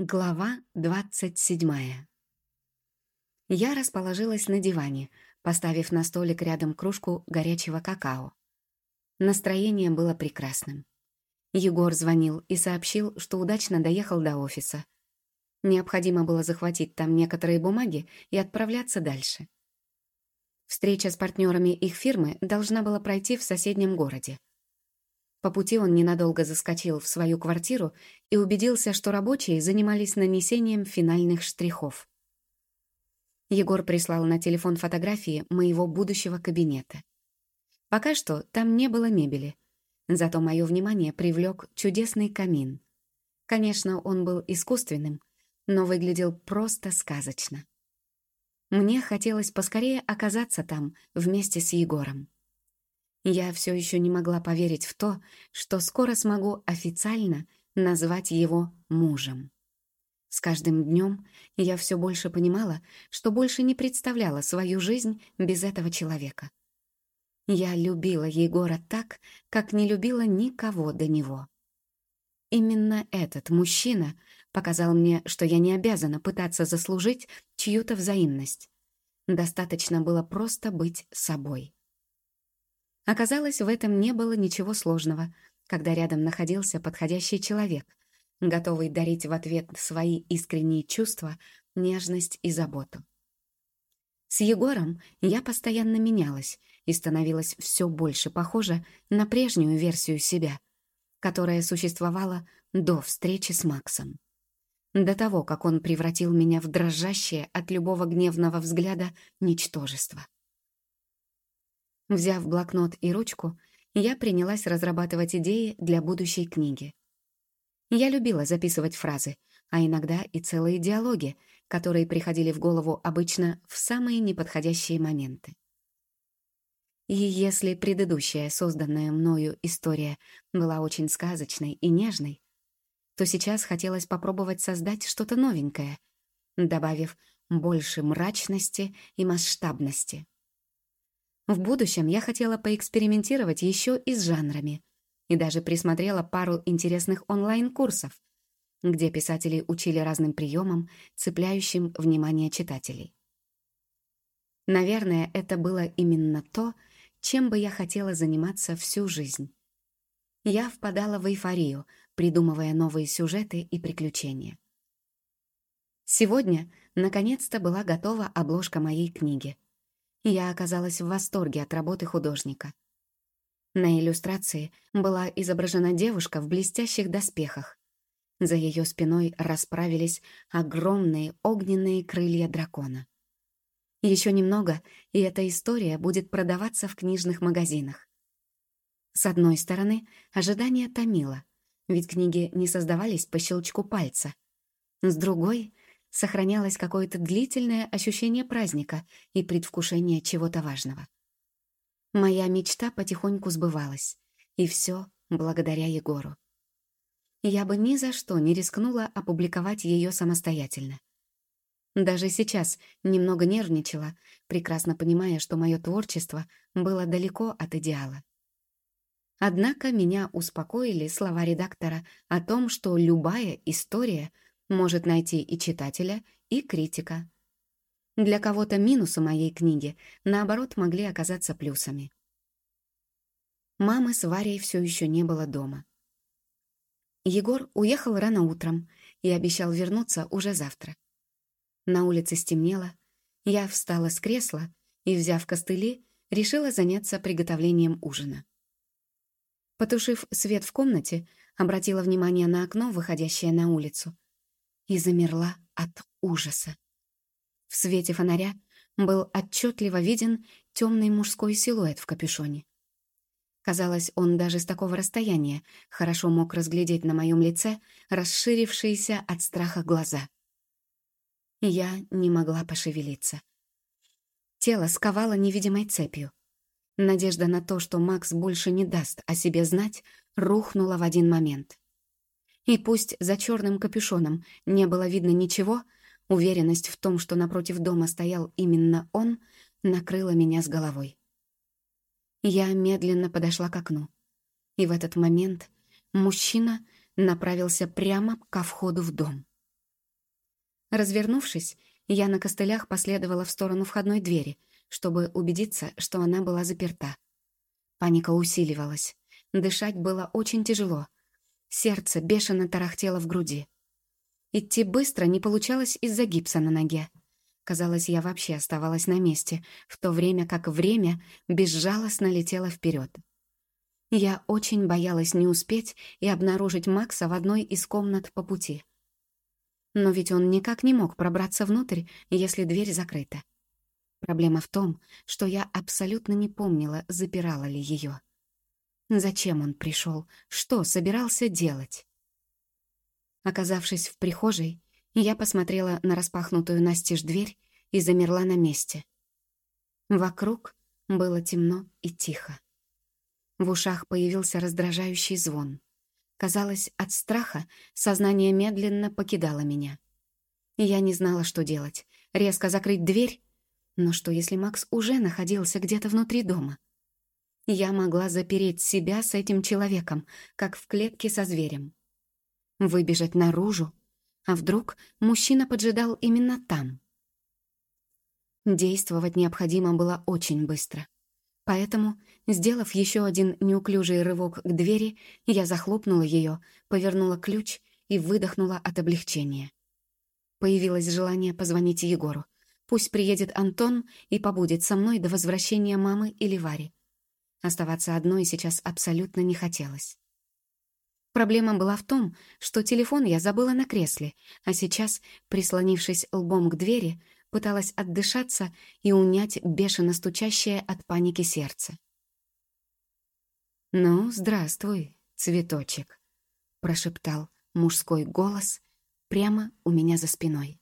Глава двадцать седьмая. Я расположилась на диване, поставив на столик рядом кружку горячего какао. Настроение было прекрасным. Егор звонил и сообщил, что удачно доехал до офиса. Необходимо было захватить там некоторые бумаги и отправляться дальше. Встреча с партнерами их фирмы должна была пройти в соседнем городе. По пути он ненадолго заскочил в свою квартиру и убедился, что рабочие занимались нанесением финальных штрихов. Егор прислал на телефон фотографии моего будущего кабинета. Пока что там не было мебели, зато мое внимание привлек чудесный камин. Конечно, он был искусственным, но выглядел просто сказочно. Мне хотелось поскорее оказаться там вместе с Егором. Я все еще не могла поверить в то, что скоро смогу официально назвать его мужем. С каждым днем я все больше понимала, что больше не представляла свою жизнь без этого человека. Я любила Егора так, как не любила никого до него. Именно этот мужчина показал мне, что я не обязана пытаться заслужить чью-то взаимность. Достаточно было просто быть собой. Оказалось, в этом не было ничего сложного, когда рядом находился подходящий человек, готовый дарить в ответ свои искренние чувства, нежность и заботу. С Егором я постоянно менялась и становилась все больше похожа на прежнюю версию себя, которая существовала до встречи с Максом. До того, как он превратил меня в дрожащее от любого гневного взгляда ничтожество. Взяв блокнот и ручку, я принялась разрабатывать идеи для будущей книги. Я любила записывать фразы, а иногда и целые диалоги, которые приходили в голову обычно в самые неподходящие моменты. И если предыдущая созданная мною история была очень сказочной и нежной, то сейчас хотелось попробовать создать что-то новенькое, добавив больше мрачности и масштабности. В будущем я хотела поэкспериментировать еще и с жанрами. И даже присмотрела пару интересных онлайн-курсов, где писатели учили разным приемам, цепляющим внимание читателей. Наверное, это было именно то, чем бы я хотела заниматься всю жизнь. Я впадала в эйфорию, придумывая новые сюжеты и приключения. Сегодня, наконец-то, была готова обложка моей книги — я оказалась в восторге от работы художника. На иллюстрации была изображена девушка в блестящих доспехах. За ее спиной расправились огромные огненные крылья дракона. Еще немного, и эта история будет продаваться в книжных магазинах. С одной стороны, ожидание томило, ведь книги не создавались по щелчку пальца. С другой, сохранялось какое-то длительное ощущение праздника и предвкушение чего-то важного. Моя мечта потихоньку сбывалась, и все благодаря Егору. Я бы ни за что не рискнула опубликовать ее самостоятельно. Даже сейчас немного нервничала, прекрасно понимая, что мое творчество было далеко от идеала. Однако меня успокоили слова редактора о том, что любая история — может найти и читателя, и критика. Для кого-то минусы моей книги, наоборот, могли оказаться плюсами. Мамы с Варей все еще не было дома. Егор уехал рано утром и обещал вернуться уже завтра. На улице стемнело, я встала с кресла и, взяв костыли, решила заняться приготовлением ужина. Потушив свет в комнате, обратила внимание на окно, выходящее на улицу, и замерла от ужаса. В свете фонаря был отчетливо виден темный мужской силуэт в капюшоне. Казалось, он даже с такого расстояния хорошо мог разглядеть на моем лице расширившиеся от страха глаза. Я не могла пошевелиться. Тело сковало невидимой цепью. Надежда на то, что Макс больше не даст о себе знать, рухнула в один момент. И пусть за черным капюшоном не было видно ничего, уверенность в том, что напротив дома стоял именно он, накрыла меня с головой. Я медленно подошла к окну. И в этот момент мужчина направился прямо ко входу в дом. Развернувшись, я на костылях последовала в сторону входной двери, чтобы убедиться, что она была заперта. Паника усиливалась. Дышать было очень тяжело. Сердце бешено тарахтело в груди. Идти быстро не получалось из-за гипса на ноге. Казалось, я вообще оставалась на месте, в то время как время безжалостно летело вперед. Я очень боялась не успеть и обнаружить Макса в одной из комнат по пути. Но ведь он никак не мог пробраться внутрь, если дверь закрыта. Проблема в том, что я абсолютно не помнила, запирала ли ее. Зачем он пришел? Что собирался делать? Оказавшись в прихожей, я посмотрела на распахнутую настежь дверь и замерла на месте. Вокруг было темно и тихо. В ушах появился раздражающий звон. Казалось, от страха сознание медленно покидало меня. Я не знала, что делать. Резко закрыть дверь? Но что, если Макс уже находился где-то внутри дома? Я могла запереть себя с этим человеком, как в клетке со зверем. Выбежать наружу? А вдруг мужчина поджидал именно там? Действовать необходимо было очень быстро. Поэтому, сделав еще один неуклюжий рывок к двери, я захлопнула ее, повернула ключ и выдохнула от облегчения. Появилось желание позвонить Егору. Пусть приедет Антон и побудет со мной до возвращения мамы или Вари. Оставаться одной сейчас абсолютно не хотелось. Проблема была в том, что телефон я забыла на кресле, а сейчас, прислонившись лбом к двери, пыталась отдышаться и унять бешено стучащее от паники сердце. «Ну, здравствуй, цветочек», — прошептал мужской голос прямо у меня за спиной.